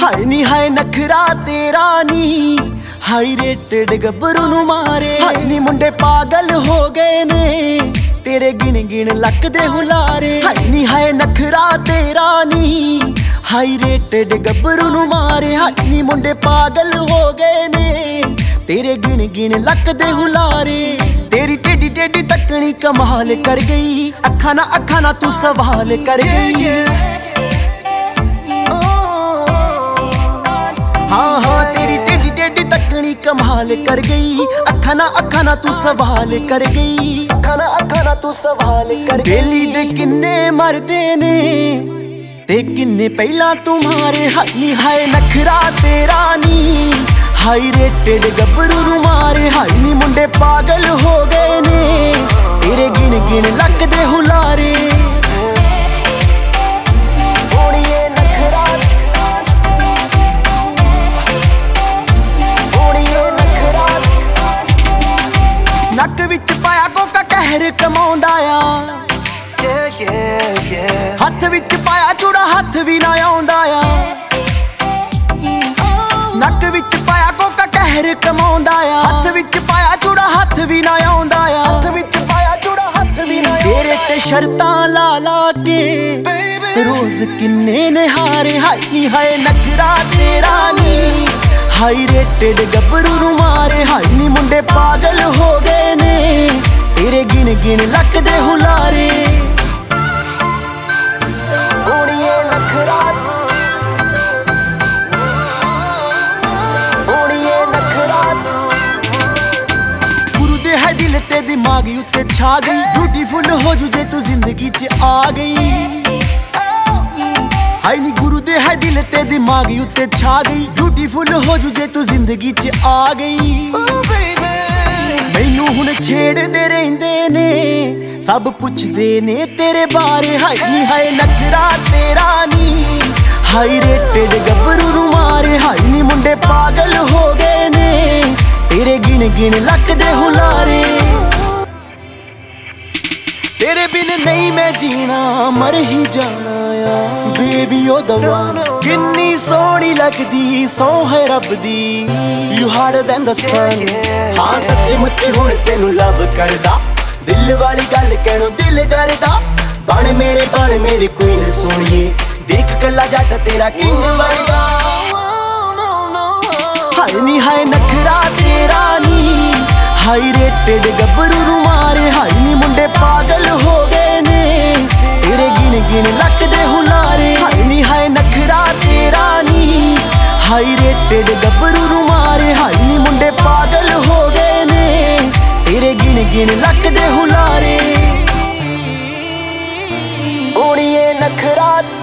ہائنی ہای نخرا ہائ ربر ہنی پاگ ہو گئے ن تری گن گن لک ہلارے ہنی ہای نخرا تیرانی ہائ رے ٹےڈ گبرو نو مارے ہنی منڈے پاگل ہو گئے نی گن گلارے تری ٹھیک ٹھیک تکنی کمال کر گئی اکھا نہ تو سوال کر گئی ہاں ہاں تیری ٹیڈی ٹیڈی تکنی کمال کر گئی اکھا نہ تو سوال کر گئی اکھا نہ اکھا دے کنے مردے نے کنے پہلا تمہارے ہائی ہائے نکھرا تیرا نی ہائی گبرو رو مارے ہائی نی منڈے پاگل ہو گئے لک دے ہلاری ہاتھ پایا چوڑا ہاتھ بھی نک و پایا کوکا کمایا ہاتھ پایا چوڑا ہاتھ بھی لایا شرتان لا کے روز کنے کنہارے ہائی ہائے تیرا نی ہائی رے ٹھ گھبرو نو مارے ہائی نی منڈے پاگل ہو گئے نے تیرے گن گن لک دے ہلارے دماغی چھا گئی بھوٹی فلو سب پوچھتے نے تیرے بارے نجرا تیرا نی ہائی نی پاگل ہو گئے تیرے گن گن دے ہلا دل والی گل کہنو دل کر سونیے دیکھ کلا جگ تیرا نی ہائی رے ٹھ گ گبرو رو مارے ہائیڈے پاگل ہو گئے نی گن گے ہلارے ہرنی ہائے نکھراتے رانی ہائی رے ٹھ گ گبرو رو مارے ہائی منڈے پاگل ہو گئے نی گن گے ہلارے ہوئے نکھرات